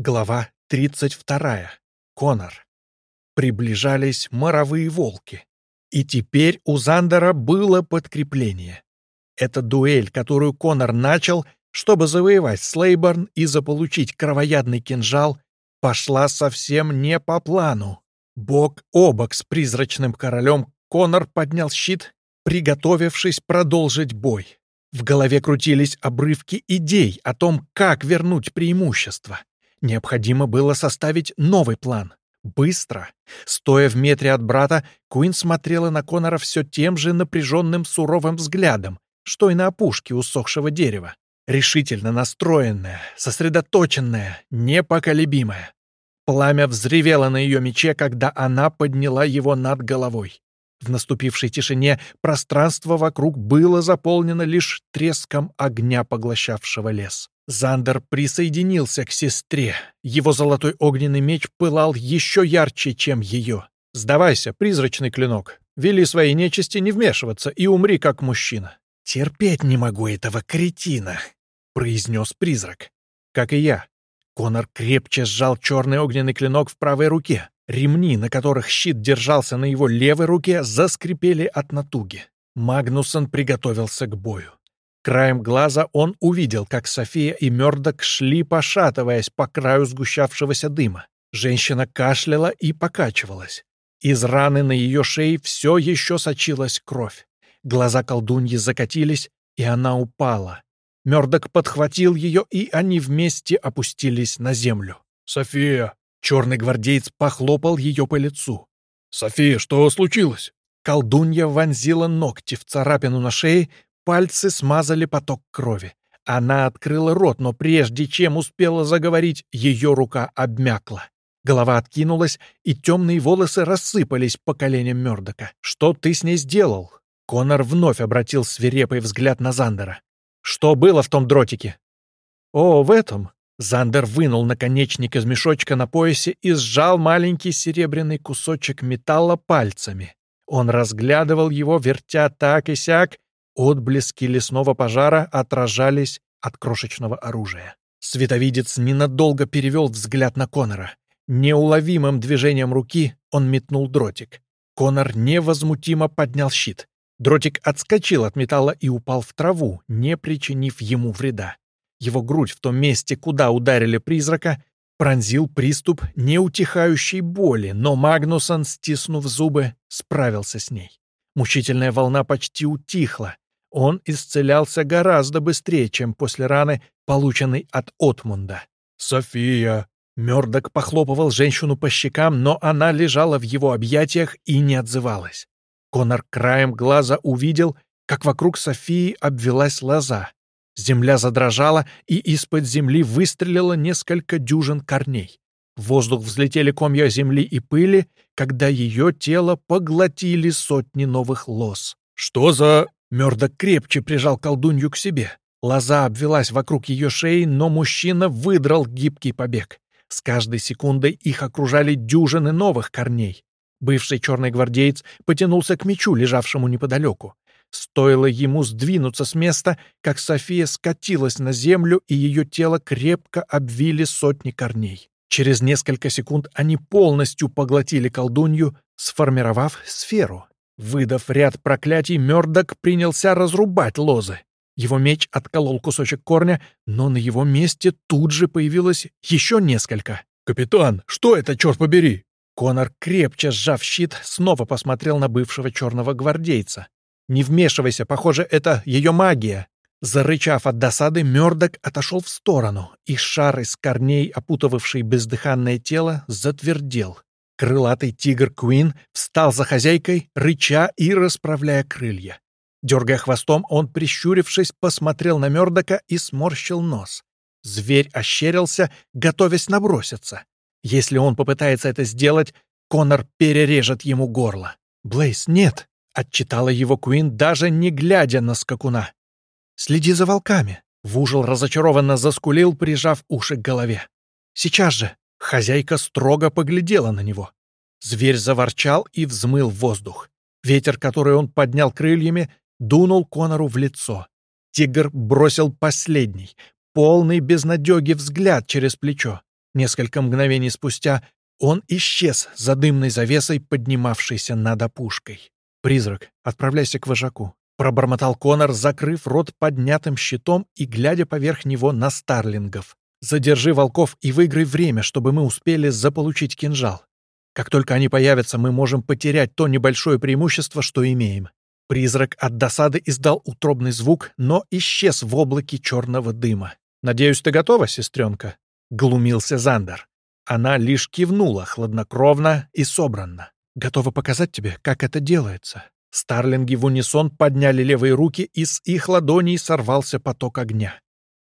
Глава 32. Конор. Приближались моровые волки. И теперь у Зандера было подкрепление. Эта дуэль, которую Конор начал, чтобы завоевать Слейборн и заполучить кровоядный кинжал, пошла совсем не по плану. Бок о бок с призрачным королем Конор поднял щит, приготовившись продолжить бой. В голове крутились обрывки идей о том, как вернуть преимущество. Необходимо было составить новый план. Быстро. Стоя в метре от брата, Куин смотрела на Конора все тем же напряженным суровым взглядом, что и на опушке усохшего дерева. Решительно настроенная, сосредоточенная, непоколебимая. Пламя взревело на ее мече, когда она подняла его над головой. В наступившей тишине пространство вокруг было заполнено лишь треском огня, поглощавшего лес. Зандер присоединился к сестре. Его золотой огненный меч пылал еще ярче, чем ее. «Сдавайся, призрачный клинок. Вели своей нечисти не вмешиваться и умри как мужчина». «Терпеть не могу этого кретина», — произнес призрак. «Как и я». Конор крепче сжал черный огненный клинок в правой руке. Ремни, на которых щит держался на его левой руке, заскрипели от натуги. Магнусон приготовился к бою. Краем глаза он увидел, как София и Мёрдок шли, пошатываясь по краю сгущавшегося дыма. Женщина кашляла и покачивалась. Из раны на ее шее все еще сочилась кровь. Глаза колдуньи закатились, и она упала. Мёрдок подхватил ее, и они вместе опустились на землю. «София!» Черный гвардеец похлопал ее по лицу. «София, что случилось?» Колдунья вонзила ногти в царапину на шее, Пальцы смазали поток крови. Она открыла рот, но прежде чем успела заговорить, ее рука обмякла. Голова откинулась, и темные волосы рассыпались по коленям Мёрдока. «Что ты с ней сделал?» Конор вновь обратил свирепый взгляд на Зандера. «Что было в том дротике?» «О, в этом!» Зандер вынул наконечник из мешочка на поясе и сжал маленький серебряный кусочек металла пальцами. Он разглядывал его, вертя так и сяк, Отблески лесного пожара отражались от крошечного оружия. Световидец ненадолго перевел взгляд на Конора. Неуловимым движением руки он метнул дротик. Конор невозмутимо поднял щит. Дротик отскочил от металла и упал в траву, не причинив ему вреда. Его грудь в том месте, куда ударили призрака, пронзил приступ неутихающей боли, но Магнусон, стиснув зубы, справился с ней. Мучительная волна почти утихла, он исцелялся гораздо быстрее, чем после раны, полученной от Отмунда. «София!» Мёрдок похлопывал женщину по щекам, но она лежала в его объятиях и не отзывалась. Конор краем глаза увидел, как вокруг Софии обвелась лоза. Земля задрожала, и из-под земли выстрелило несколько дюжин корней. В воздух взлетели комья земли и пыли, когда ее тело поглотили сотни новых лоз. «Что за...» Мёрдок крепче прижал колдунью к себе. Лоза обвелась вокруг ее шеи, но мужчина выдрал гибкий побег. С каждой секундой их окружали дюжины новых корней. Бывший черный гвардеец потянулся к мечу, лежавшему неподалеку. Стоило ему сдвинуться с места, как София скатилась на землю, и ее тело крепко обвили сотни корней. Через несколько секунд они полностью поглотили колдунью, сформировав сферу. Выдав ряд проклятий, Мёрдок принялся разрубать лозы. Его меч отколол кусочек корня, но на его месте тут же появилось еще несколько. «Капитан, что это, черт побери?» Конор, крепче сжав щит, снова посмотрел на бывшего черного гвардейца. «Не вмешивайся, похоже, это ее магия». Зарычав от досады, Мёрдок отошел в сторону, и шар из корней, опутывавший бездыханное тело, затвердел. Крылатый тигр Куин встал за хозяйкой, рыча и расправляя крылья. Дергая хвостом, он, прищурившись, посмотрел на Мёрдока и сморщил нос. Зверь ощерился, готовясь наброситься. Если он попытается это сделать, Конор перережет ему горло. «Блейз, нет!» — отчитала его Куин, даже не глядя на скакуна. «Следи за волками!» — Вужил разочарованно заскулил, прижав уши к голове. «Сейчас же!» Хозяйка строго поглядела на него. Зверь заворчал и взмыл воздух. Ветер, который он поднял крыльями, дунул Конору в лицо. Тигр бросил последний, полный безнадеги взгляд через плечо. Несколько мгновений спустя он исчез за дымной завесой, поднимавшейся над опушкой. «Призрак, отправляйся к вожаку», — пробормотал Конор, закрыв рот поднятым щитом и глядя поверх него на старлингов. «Задержи волков и выиграй время, чтобы мы успели заполучить кинжал. Как только они появятся, мы можем потерять то небольшое преимущество, что имеем». Призрак от досады издал утробный звук, но исчез в облаке черного дыма. «Надеюсь, ты готова, сестренка?» — глумился Зандер. Она лишь кивнула хладнокровно и собранно. «Готова показать тебе, как это делается». Старлинги в унисон подняли левые руки, и с их ладоней сорвался поток огня.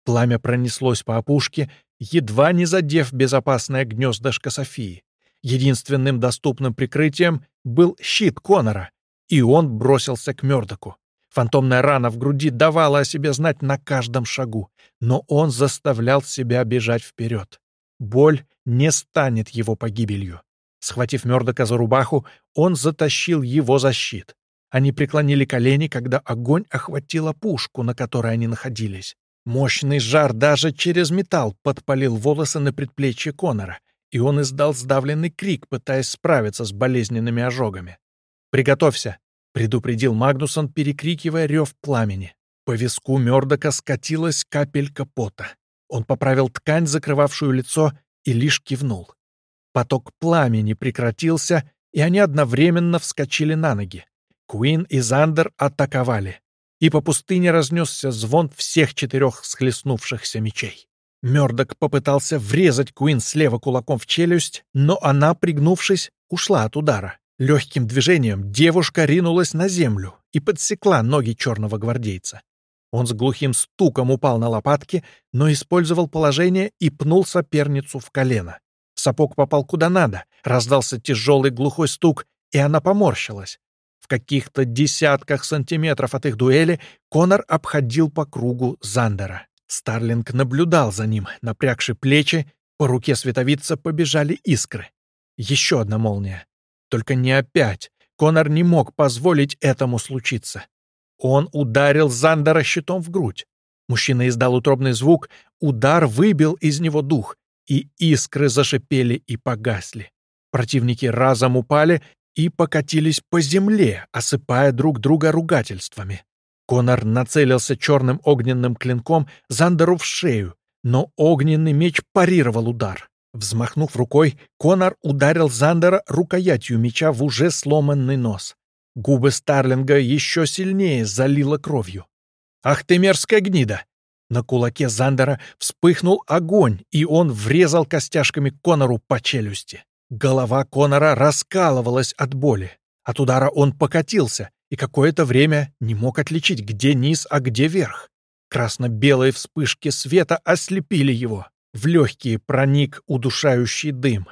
Пламя пронеслось по опушке, едва не задев безопасное гнездышко Софии. Единственным доступным прикрытием был щит Конора, и он бросился к Мёрдоку. Фантомная рана в груди давала о себе знать на каждом шагу, но он заставлял себя бежать вперед. Боль не станет его погибелью. Схватив Мёрдока за рубаху, он затащил его за щит. Они преклонили колени, когда огонь охватила пушку, на которой они находились. Мощный жар даже через металл подпалил волосы на предплечье Конора, и он издал сдавленный крик, пытаясь справиться с болезненными ожогами. «Приготовься!» — предупредил Магнусон, перекрикивая рев пламени. По виску Мёрдока скатилась капелька пота. Он поправил ткань, закрывавшую лицо, и лишь кивнул. Поток пламени прекратился, и они одновременно вскочили на ноги. Куин и Зандер атаковали, и по пустыне разнесся звон всех четырех схлестнувшихся мечей. Мёрдок попытался врезать Куин слева кулаком в челюсть, но она, пригнувшись, ушла от удара. Легким движением девушка ринулась на землю и подсекла ноги черного гвардейца. Он с глухим стуком упал на лопатки, но использовал положение и пнул соперницу в колено. Сапог попал куда надо, раздался тяжелый глухой стук, и она поморщилась. В каких-то десятках сантиметров от их дуэли Конор обходил по кругу Зандера. Старлинг наблюдал за ним, напрягши плечи, по руке световица побежали искры. Еще одна молния. Только не опять. Конор не мог позволить этому случиться. Он ударил Зандера щитом в грудь. Мужчина издал утробный звук, удар выбил из него дух, и искры зашипели и погасли. Противники разом упали и покатились по земле, осыпая друг друга ругательствами. Конор нацелился черным огненным клинком Зандеру в шею, но огненный меч парировал удар. Взмахнув рукой, Конор ударил Зандера рукоятью меча в уже сломанный нос. Губы Старлинга еще сильнее залило кровью. «Ах ты мерзкая гнида!» На кулаке Зандера вспыхнул огонь, и он врезал костяшками Конору по челюсти. Голова Конора раскалывалась от боли. От удара он покатился и какое-то время не мог отличить, где низ, а где верх. Красно-белые вспышки света ослепили его. В легкие проник удушающий дым.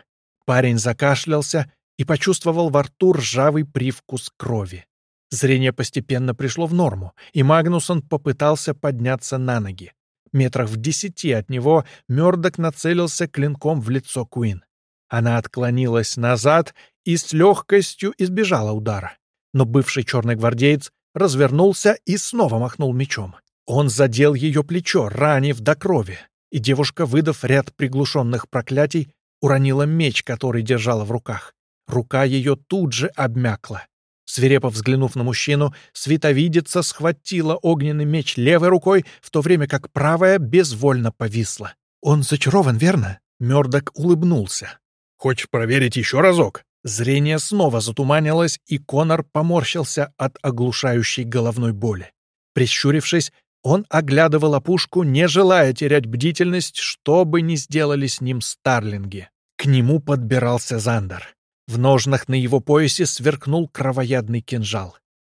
Парень закашлялся и почувствовал во рту ржавый привкус крови. Зрение постепенно пришло в норму, и Магнусон попытался подняться на ноги. Метрах в десяти от него Мёрдок нацелился клинком в лицо Куин. Она отклонилась назад и с легкостью избежала удара. Но бывший черный гвардеец развернулся и снова махнул мечом. Он задел ее плечо, ранив до крови, и девушка, выдав ряд приглушенных проклятий, уронила меч, который держала в руках. Рука ее тут же обмякла. Свирепо взглянув на мужчину, световидица схватила огненный меч левой рукой, в то время как правая безвольно повисла. «Он зачарован, верно?» Мёрдок улыбнулся. «Хочешь проверить еще разок?» Зрение снова затуманилось, и Конор поморщился от оглушающей головной боли. Прищурившись, он оглядывал опушку, не желая терять бдительность, что бы ни сделали с ним старлинги. К нему подбирался Зандер. В ножнах на его поясе сверкнул кровоядный кинжал.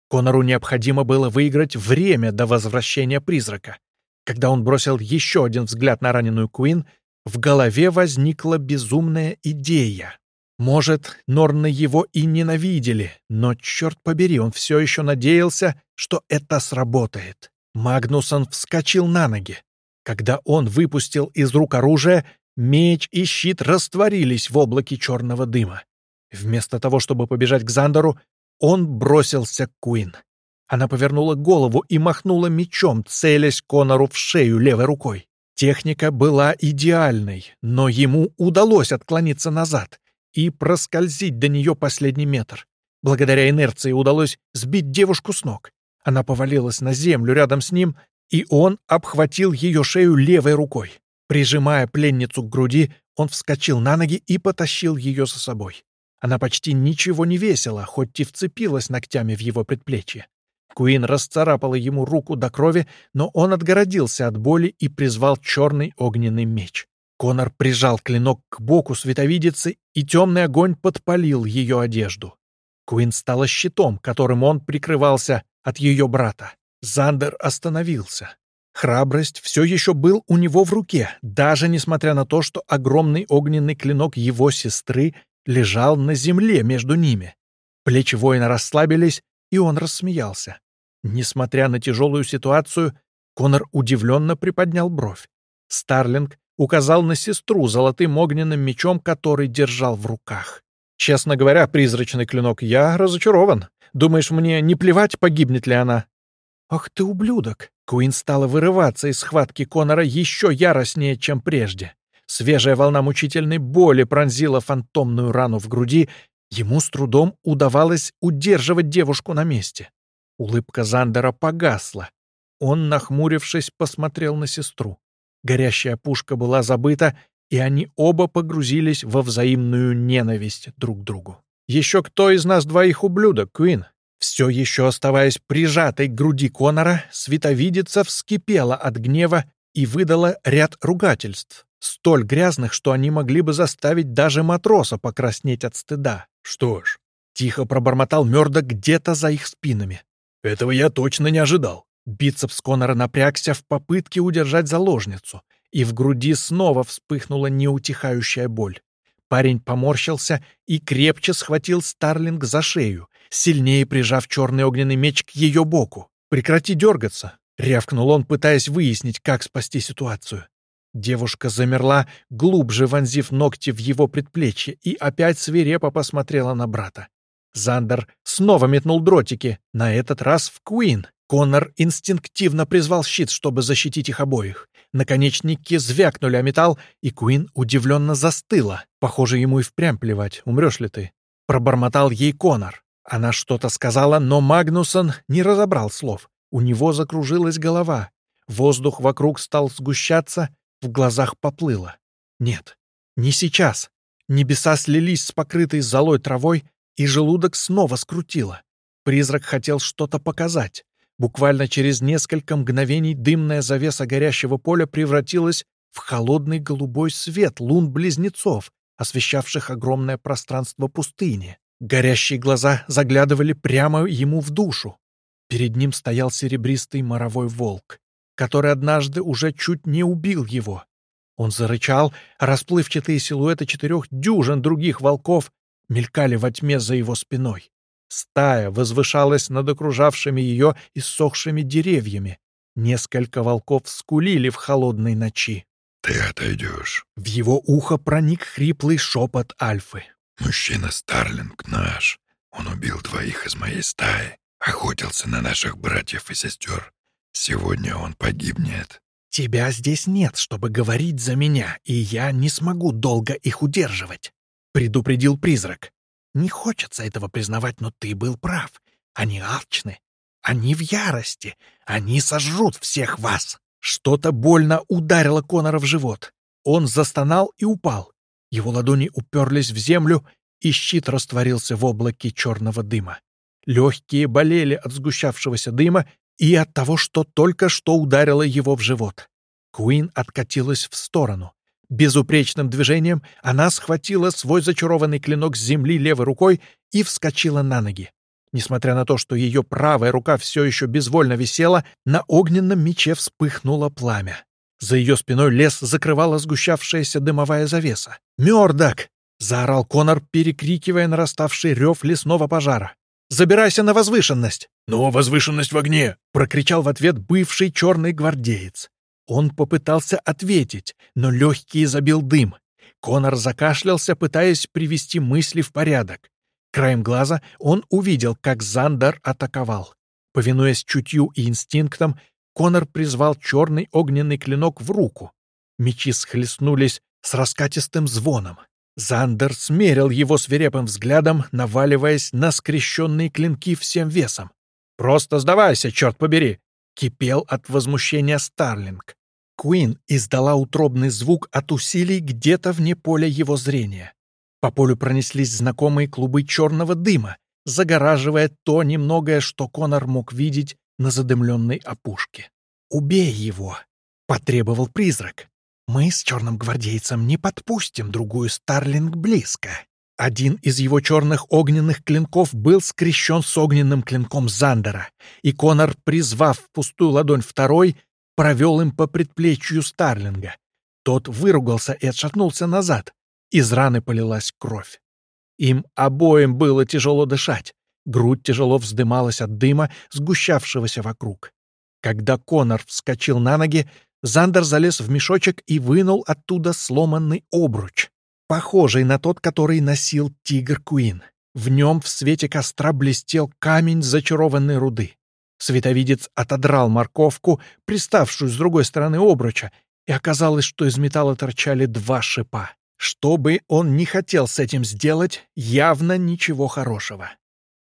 Конору необходимо было выиграть время до возвращения призрака. Когда он бросил еще один взгляд на раненую Куин, в голове возникла безумная идея. Может, Норны его и ненавидели, но, черт побери, он все еще надеялся, что это сработает. Магнусон вскочил на ноги. Когда он выпустил из рук оружие, меч и щит растворились в облаке черного дыма. Вместо того, чтобы побежать к Зандеру, он бросился к Куин. Она повернула голову и махнула мечом, целясь Конору в шею левой рукой. Техника была идеальной, но ему удалось отклониться назад и проскользить до нее последний метр. Благодаря инерции удалось сбить девушку с ног. Она повалилась на землю рядом с ним, и он обхватил ее шею левой рукой. Прижимая пленницу к груди, он вскочил на ноги и потащил ее за собой. Она почти ничего не весила, хоть и вцепилась ногтями в его предплечье. Куин расцарапала ему руку до крови, но он отгородился от боли и призвал черный огненный меч. Конор прижал клинок к боку световидицы, и темный огонь подпалил ее одежду. Куин стала щитом, которым он прикрывался от ее брата. Зандер остановился. Храбрость все еще был у него в руке, даже несмотря на то, что огромный огненный клинок его сестры лежал на земле между ними. Плечи воина расслабились, и он рассмеялся. Несмотря на тяжелую ситуацию, Конор удивленно приподнял бровь. Старлинг указал на сестру золотым огненным мечом, который держал в руках. «Честно говоря, призрачный клинок, я разочарован. Думаешь, мне не плевать, погибнет ли она?» «Ах ты ублюдок!» Куин стала вырываться из схватки Конора еще яростнее, чем прежде. Свежая волна мучительной боли пронзила фантомную рану в груди. Ему с трудом удавалось удерживать девушку на месте. Улыбка Зандера погасла. Он, нахмурившись, посмотрел на сестру. Горящая пушка была забыта, и они оба погрузились во взаимную ненависть друг к другу. «Еще кто из нас двоих ублюдок, Куин?» Все еще оставаясь прижатой к груди Конора, световидица вскипела от гнева и выдала ряд ругательств, столь грязных, что они могли бы заставить даже матроса покраснеть от стыда. «Что ж», — тихо пробормотал Мёрдок где-то за их спинами. «Этого я точно не ожидал». Бицепс Конора напрягся в попытке удержать заложницу, и в груди снова вспыхнула неутихающая боль. Парень поморщился и крепче схватил Старлинг за шею, сильнее прижав черный огненный меч к ее боку. «Прекрати дергаться!» — рявкнул он, пытаясь выяснить, как спасти ситуацию. Девушка замерла, глубже вонзив ногти в его предплечье, и опять свирепо посмотрела на брата. Зандер снова метнул дротики, на этот раз в Куин. Коннор инстинктивно призвал щит, чтобы защитить их обоих. Наконечники звякнули о металл, и Куин удивленно застыла. Похоже, ему и впрямь плевать, умрешь ли ты. Пробормотал ей Коннор. Она что-то сказала, но Магнусон не разобрал слов. У него закружилась голова. Воздух вокруг стал сгущаться, в глазах поплыло. Нет, не сейчас. Небеса слились с покрытой золой травой, и желудок снова скрутило. Призрак хотел что-то показать. Буквально через несколько мгновений дымная завеса горящего поля превратилась в холодный голубой свет лун-близнецов, освещавших огромное пространство пустыни. Горящие глаза заглядывали прямо ему в душу. Перед ним стоял серебристый моровой волк, который однажды уже чуть не убил его. Он зарычал, расплывчатые силуэты четырех дюжин других волков мелькали во тьме за его спиной. Стая возвышалась над окружавшими ее иссохшими деревьями. Несколько волков скулили в холодной ночи. «Ты отойдешь». В его ухо проник хриплый шепот Альфы. Мужчина Старлинг наш. Он убил двоих из моей стаи, охотился на наших братьев и сестер. Сегодня он погибнет. Тебя здесь нет, чтобы говорить за меня, и я не смогу долго их удерживать, предупредил призрак. Не хочется этого признавать, но ты был прав. Они алчны. Они в ярости. Они сожрут всех вас. Что-то больно ударило Конора в живот. Он застонал и упал. Его ладони уперлись в землю, и щит растворился в облаке черного дыма. Легкие болели от сгущавшегося дыма и от того, что только что ударило его в живот. Куин откатилась в сторону. Безупречным движением она схватила свой зачарованный клинок с земли левой рукой и вскочила на ноги. Несмотря на то, что ее правая рука все еще безвольно висела, на огненном мече вспыхнуло пламя. За ее спиной лес закрывала сгущавшаяся дымовая завеса. «Мёрдок!» — заорал Конор, перекрикивая нараставший рев лесного пожара. «Забирайся на возвышенность!» «Но возвышенность в огне!» — прокричал в ответ бывший черный гвардеец. Он попытался ответить, но легкий забил дым. Конор закашлялся, пытаясь привести мысли в порядок. Краем глаза он увидел, как Зандер атаковал. Повинуясь чутью и инстинктам, Конор призвал черный огненный клинок в руку. Мечи схлестнулись с раскатистым звоном. Зандер смерил его свирепым взглядом, наваливаясь на скрещенные клинки всем весом. «Просто сдавайся, черт побери!» — кипел от возмущения Старлинг. Куин издала утробный звук от усилий где-то вне поля его зрения. По полю пронеслись знакомые клубы черного дыма, загораживая то немногое, что Конор мог видеть на задымленной опушке. «Убей его!» — потребовал призрак. «Мы с черным гвардейцем не подпустим другую Старлинг близко». Один из его черных огненных клинков был скрещен с огненным клинком Зандера, и Конор, призвав в пустую ладонь второй, провел им по предплечью Старлинга. Тот выругался и отшатнулся назад. Из раны полилась кровь. Им обоим было тяжело дышать. Грудь тяжело вздымалась от дыма, сгущавшегося вокруг. Когда Конор вскочил на ноги, Зандер залез в мешочек и вынул оттуда сломанный обруч, похожий на тот, который носил тигр Куин. В нем в свете костра блестел камень зачарованной руды. Световидец отодрал морковку, приставшую с другой стороны обруча, и оказалось, что из металла торчали два шипа. Что бы он ни хотел с этим сделать, явно ничего хорошего.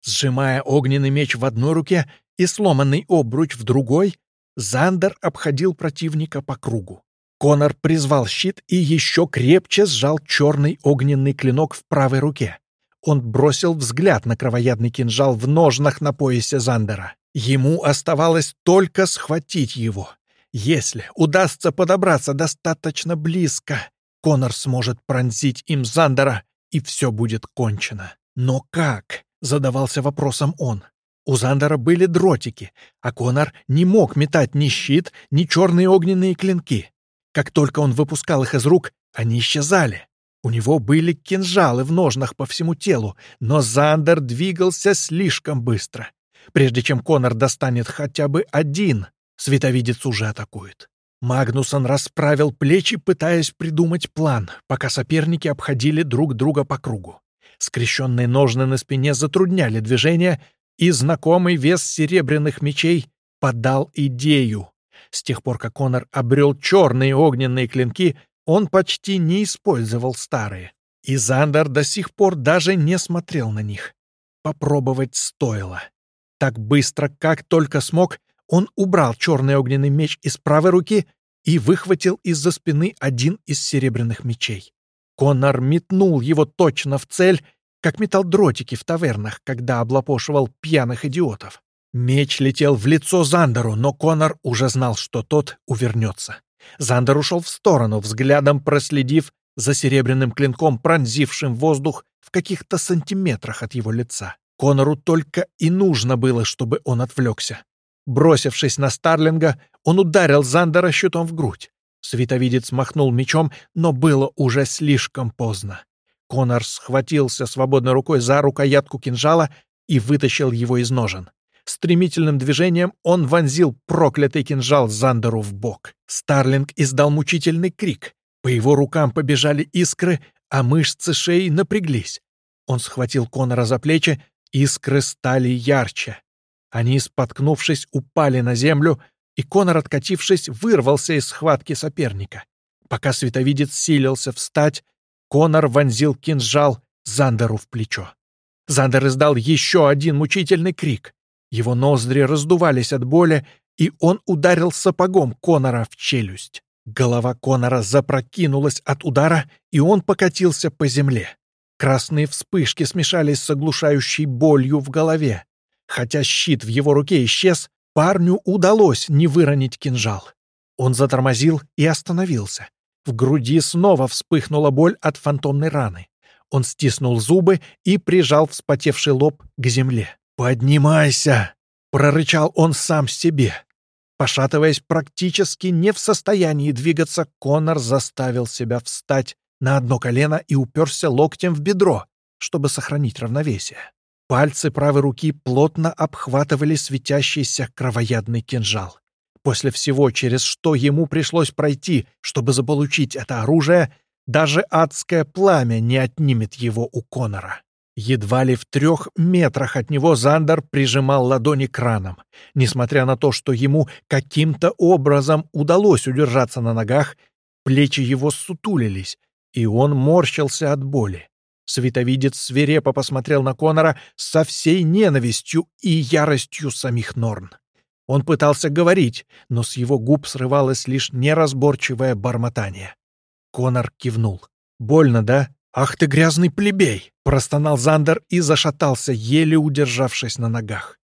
Сжимая огненный меч в одной руке и сломанный обруч в другой, Зандер обходил противника по кругу. Конор призвал щит и еще крепче сжал черный огненный клинок в правой руке. Он бросил взгляд на кровоядный кинжал в ножнах на поясе Зандера. Ему оставалось только схватить его. Если удастся подобраться достаточно близко, Конор сможет пронзить им Зандера, и все будет кончено. Но как? — задавался вопросом он. У Зандера были дротики, а Конор не мог метать ни щит, ни черные огненные клинки. Как только он выпускал их из рук, они исчезали. У него были кинжалы в ножнах по всему телу, но Зандер двигался слишком быстро. Прежде чем Конор достанет хотя бы один, световидец уже атакует. Магнусон расправил плечи, пытаясь придумать план, пока соперники обходили друг друга по кругу. Скрещенные ножны на спине затрудняли движение, и знакомый вес серебряных мечей подал идею. С тех пор, как Конор обрел черные огненные клинки, он почти не использовал старые. И Зандер до сих пор даже не смотрел на них. Попробовать стоило. Так быстро, как только смог, он убрал черный огненный меч из правой руки и выхватил из-за спины один из серебряных мечей. Конор метнул его точно в цель, как метал дротики в тавернах, когда облапошивал пьяных идиотов. Меч летел в лицо Зандеру, но Конор уже знал, что тот увернется. Зандер ушел в сторону, взглядом проследив за серебряным клинком, пронзившим воздух в каких-то сантиметрах от его лица. Конору только и нужно было, чтобы он отвлекся. Бросившись на Старлинга, он ударил Зандера щитом в грудь. Световидец махнул мечом, но было уже слишком поздно. Конор схватился свободной рукой за рукоятку кинжала и вытащил его из ножен. Стремительным движением он вонзил проклятый кинжал Зандеру в бок. Старлинг издал мучительный крик. По его рукам побежали искры, а мышцы шеи напряглись. Он схватил Конора за плечи Искры стали ярче. Они, споткнувшись, упали на землю, и Конор, откатившись, вырвался из схватки соперника. Пока световидец силился встать, Конор вонзил кинжал Зандеру в плечо. Зандер издал еще один мучительный крик. Его ноздри раздувались от боли, и он ударил сапогом Конора в челюсть. Голова Конора запрокинулась от удара, и он покатился по земле. Красные вспышки смешались с оглушающей болью в голове. Хотя щит в его руке исчез, парню удалось не выронить кинжал. Он затормозил и остановился. В груди снова вспыхнула боль от фантомной раны. Он стиснул зубы и прижал вспотевший лоб к земле. «Поднимайся!» — прорычал он сам себе. Пошатываясь практически не в состоянии двигаться, Конор заставил себя встать на одно колено и уперся локтем в бедро, чтобы сохранить равновесие. Пальцы правой руки плотно обхватывали светящийся кровоядный кинжал. После всего, через что ему пришлось пройти, чтобы заполучить это оружие, даже адское пламя не отнимет его у Конора. Едва ли в трех метрах от него Зандер прижимал ладони к ранам. Несмотря на то, что ему каким-то образом удалось удержаться на ногах, Плечи его сутулились, и он морщился от боли. Световидец свирепо посмотрел на Конора со всей ненавистью и яростью самих Норн. Он пытался говорить, но с его губ срывалось лишь неразборчивое бормотание. Конор кивнул. «Больно, да? Ах ты грязный плебей!» — простонал Зандер и зашатался, еле удержавшись на ногах.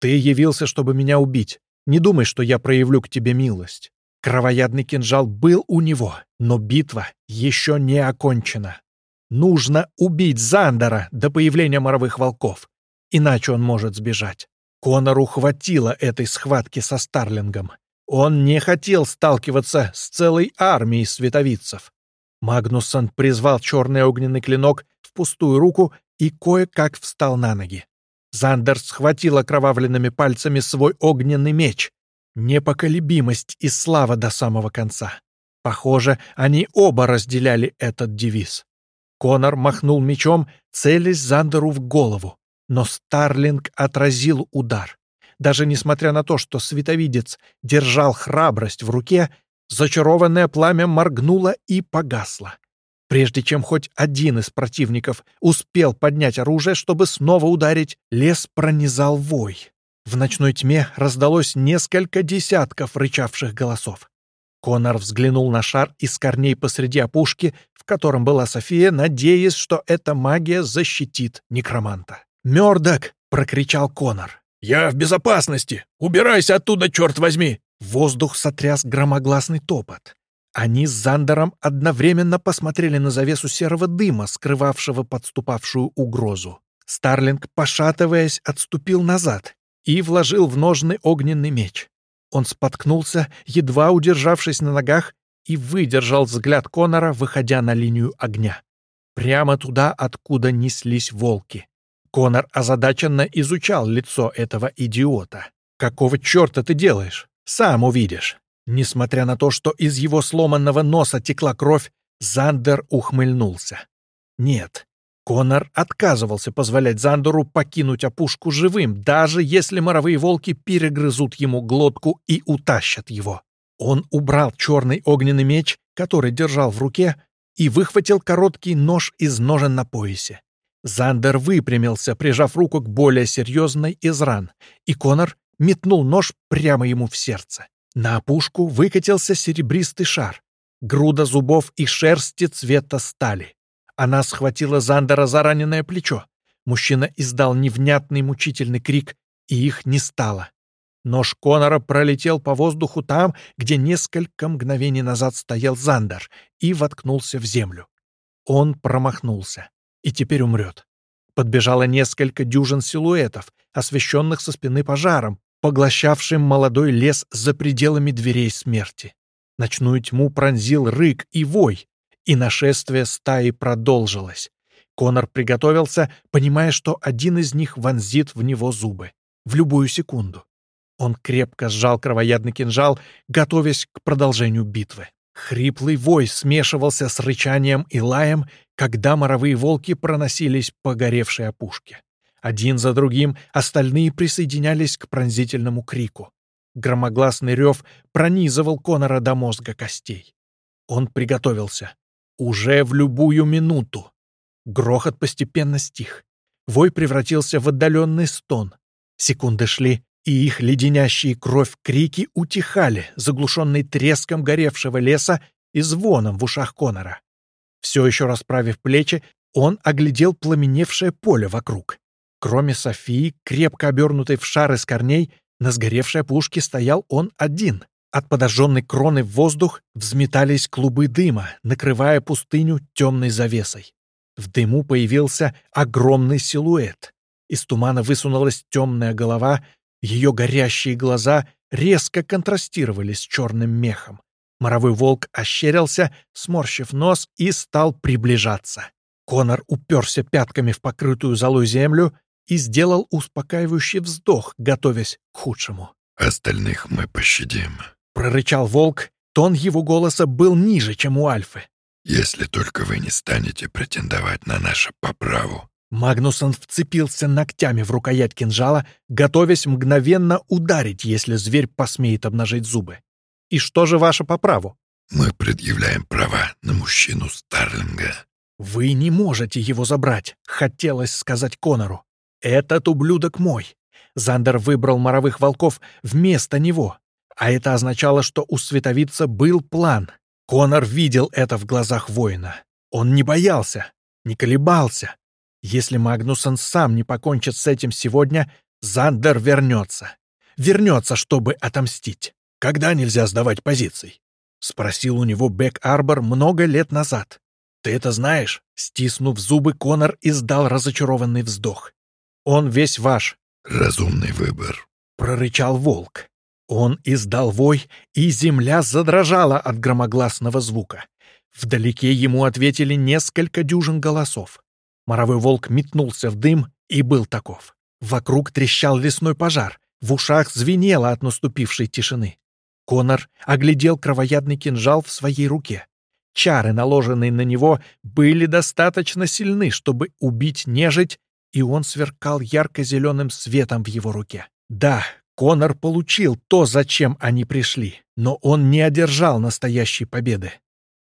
«Ты явился, чтобы меня убить. Не думай, что я проявлю к тебе милость. Кровоядный кинжал был у него, но битва еще не окончена. Нужно убить Зандера до появления моровых волков, иначе он может сбежать. Конору хватило этой схватки со Старлингом. Он не хотел сталкиваться с целой армией световицев. Магнуссон призвал черный огненный клинок в пустую руку и кое-как встал на ноги. Зандер схватил окровавленными пальцами свой огненный меч. Непоколебимость и слава до самого конца. Похоже, они оба разделяли этот девиз. Конор махнул мечом, целясь Зандеру в голову. Но Старлинг отразил удар. Даже несмотря на то, что световидец держал храбрость в руке, зачарованное пламя моргнуло и погасло. Прежде чем хоть один из противников успел поднять оружие, чтобы снова ударить, лес пронизал вой. В ночной тьме раздалось несколько десятков рычавших голосов. Конор взглянул на шар из корней посреди опушки, в котором была София, надеясь, что эта магия защитит некроманта. «Мёрдок!» — прокричал Конор. «Я в безопасности! Убирайся оттуда, черт возьми!» Воздух сотряс громогласный топот. Они с Зандером одновременно посмотрели на завесу серого дыма, скрывавшего подступавшую угрозу. Старлинг, пошатываясь, отступил назад и вложил в ножны огненный меч. Он споткнулся, едва удержавшись на ногах, и выдержал взгляд Конора, выходя на линию огня. Прямо туда, откуда неслись волки. Конор озадаченно изучал лицо этого идиота. «Какого черта ты делаешь? Сам увидишь». Несмотря на то, что из его сломанного носа текла кровь, Зандер ухмыльнулся. Нет, Конор отказывался позволять Зандеру покинуть опушку живым, даже если моровые волки перегрызут ему глотку и утащат его. Он убрал черный огненный меч, который держал в руке, и выхватил короткий нож из ножен на поясе. Зандер выпрямился, прижав руку к более серьезной из ран, и Конор метнул нож прямо ему в сердце. На опушку выкатился серебристый шар, груда зубов и шерсти цвета стали. Она схватила Зандера за раненое плечо. Мужчина издал невнятный мучительный крик, и их не стало. Нож Конора пролетел по воздуху там, где несколько мгновений назад стоял Зандер, и воткнулся в землю. Он промахнулся, и теперь умрет. Подбежало несколько дюжин силуэтов, освещенных со спины пожаром, поглощавшим молодой лес за пределами дверей смерти. Ночную тьму пронзил рык и вой, и нашествие стаи продолжилось. Конор приготовился, понимая, что один из них вонзит в него зубы. В любую секунду. Он крепко сжал кровоядный кинжал, готовясь к продолжению битвы. Хриплый вой смешивался с рычанием и лаем, когда моровые волки проносились по горевшей опушке. Один за другим остальные присоединялись к пронзительному крику. Громогласный рев пронизывал Конора до мозга костей. Он приготовился. Уже в любую минуту. Грохот постепенно стих. Вой превратился в отдаленный стон. Секунды шли, и их леденящие кровь крики утихали, заглушенные треском горевшего леса и звоном в ушах Конора. Все еще расправив плечи, он оглядел пламеневшее поле вокруг. Кроме Софии, крепко обернутой в шар из корней, на сгоревшей пушке стоял он один. От подожженной кроны в воздух взметались клубы дыма, накрывая пустыню темной завесой. В дыму появился огромный силуэт. Из тумана высунулась темная голова, ее горящие глаза резко контрастировали с черным мехом. Моровой волк ощерился, сморщив нос, и стал приближаться. Конор уперся пятками в покрытую золой землю и сделал успокаивающий вздох, готовясь к худшему. «Остальных мы пощадим», прорычал волк, тон его голоса был ниже, чем у Альфы. «Если только вы не станете претендовать на наше по праву». Магнусон вцепился ногтями в рукоять кинжала, готовясь мгновенно ударить, если зверь посмеет обнажить зубы. «И что же ваше по праву?» Мы предъявляем права на мужчину Старлинга. «Вы не можете его забрать», — хотелось сказать Конору. «Этот ублюдок мой». Зандер выбрал моровых волков вместо него. А это означало, что у световица был план. Конор видел это в глазах воина. Он не боялся, не колебался. Если Магнусон сам не покончит с этим сегодня, Зандер вернется. Вернется, чтобы отомстить. «Когда нельзя сдавать позиций?» — спросил у него Бек Арбор много лет назад. «Ты это знаешь?» Стиснув зубы, Конор издал разочарованный вздох. «Он весь ваш». «Разумный выбор», — прорычал волк. Он издал вой, и земля задрожала от громогласного звука. Вдалеке ему ответили несколько дюжин голосов. Моровой волк метнулся в дым и был таков. Вокруг трещал лесной пожар, в ушах звенело от наступившей тишины. Конор оглядел кровоядный кинжал в своей руке. Чары, наложенные на него, были достаточно сильны, чтобы убить нежить, и он сверкал ярко-зеленым светом в его руке. Да, Конор получил то, зачем они пришли, но он не одержал настоящей победы.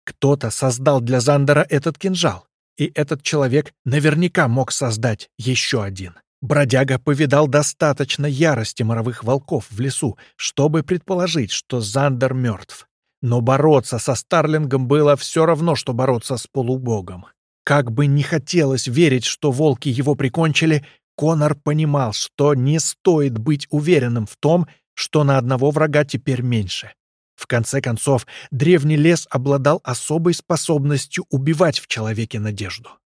Кто-то создал для Зандера этот кинжал, и этот человек наверняка мог создать еще один. Бродяга повидал достаточно ярости моровых волков в лесу, чтобы предположить, что Зандер мертв. Но бороться со Старлингом было все равно, что бороться с полубогом. Как бы не хотелось верить, что волки его прикончили, Конор понимал, что не стоит быть уверенным в том, что на одного врага теперь меньше. В конце концов, древний лес обладал особой способностью убивать в человеке надежду.